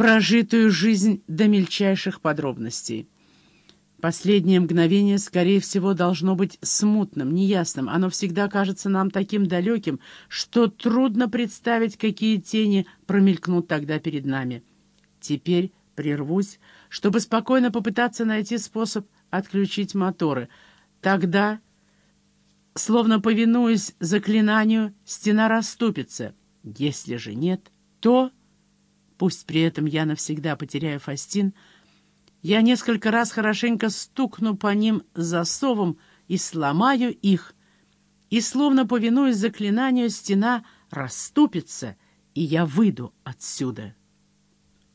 прожитую жизнь до мельчайших подробностей. Последнее мгновение, скорее всего, должно быть смутным, неясным. Оно всегда кажется нам таким далеким, что трудно представить, какие тени промелькнут тогда перед нами. Теперь прервусь, чтобы спокойно попытаться найти способ отключить моторы. Тогда, словно повинуясь заклинанию, стена расступится. Если же нет, то, пусть при этом я навсегда потеряю Фастин, — я несколько раз хорошенько стукну по ним засовом и сломаю их, и, словно повинуясь заклинанию, стена расступится, и я выйду отсюда.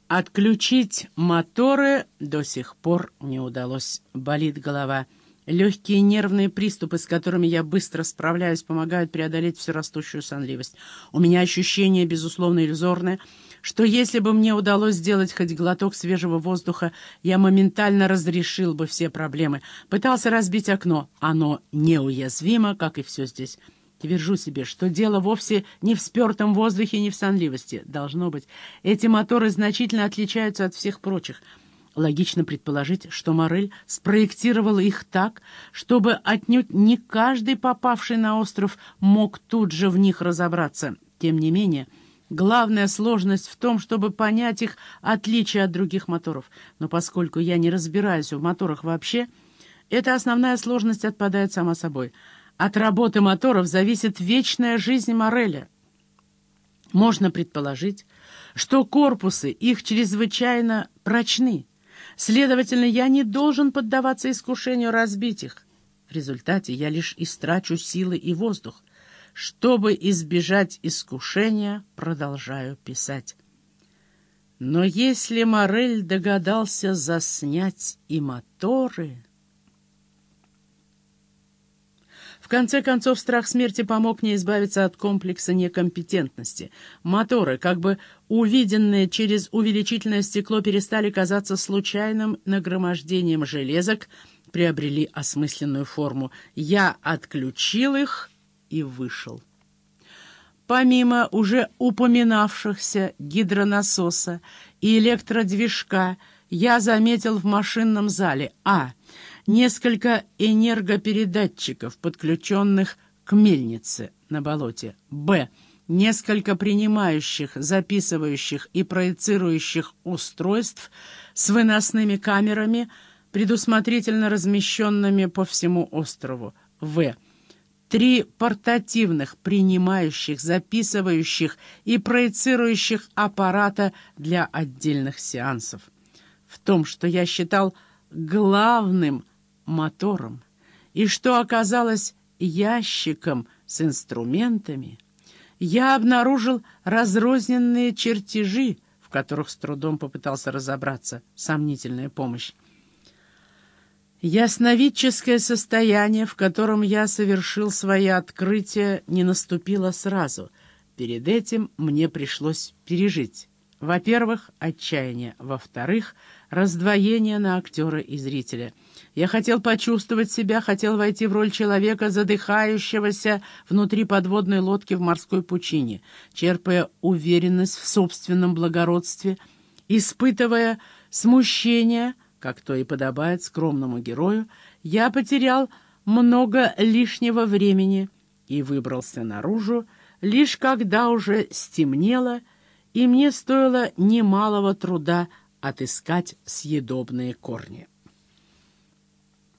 Отключить моторы до сих пор не удалось. Болит голова. Легкие нервные приступы, с которыми я быстро справляюсь, помогают преодолеть всю растущую сонливость. У меня ощущение, безусловно, иллюзорное — что если бы мне удалось сделать хоть глоток свежего воздуха, я моментально разрешил бы все проблемы. Пытался разбить окно. Оно неуязвимо, как и все здесь. Твержу себе, что дело вовсе не в спертом воздухе, не в сонливости. Должно быть, эти моторы значительно отличаются от всех прочих. Логично предположить, что Морель спроектировал их так, чтобы отнюдь не каждый попавший на остров мог тут же в них разобраться. Тем не менее... Главная сложность в том, чтобы понять их отличие от других моторов. Но поскольку я не разбираюсь в моторах вообще, эта основная сложность отпадает сама собой. От работы моторов зависит вечная жизнь Мореля. Можно предположить, что корпусы их чрезвычайно прочны. Следовательно, я не должен поддаваться искушению разбить их. В результате я лишь истрачу силы и воздух. Чтобы избежать искушения, продолжаю писать. Но если Морель догадался заснять и моторы... В конце концов, страх смерти помог мне избавиться от комплекса некомпетентности. Моторы, как бы увиденные через увеличительное стекло, перестали казаться случайным нагромождением железок, приобрели осмысленную форму. Я отключил их и вышел. Помимо уже упоминавшихся гидронасоса и электродвижка, я заметил в машинном зале а. несколько энергопередатчиков, подключенных к мельнице на болоте, б. несколько принимающих, записывающих и проецирующих устройств с выносными камерами, предусмотрительно размещенными по всему острову, в три портативных, принимающих, записывающих и проецирующих аппарата для отдельных сеансов. В том, что я считал главным мотором и что оказалось ящиком с инструментами, я обнаружил разрозненные чертежи, в которых с трудом попытался разобраться, сомнительная помощь. Ясновидческое состояние, в котором я совершил свои открытия, не наступило сразу. Перед этим мне пришлось пережить. Во-первых, отчаяние. Во-вторых, раздвоение на актера и зрителя. Я хотел почувствовать себя, хотел войти в роль человека, задыхающегося внутри подводной лодки в морской пучине, черпая уверенность в собственном благородстве, испытывая смущение — как то и подобает скромному герою, я потерял много лишнего времени и выбрался наружу, лишь когда уже стемнело, и мне стоило немалого труда отыскать съедобные корни.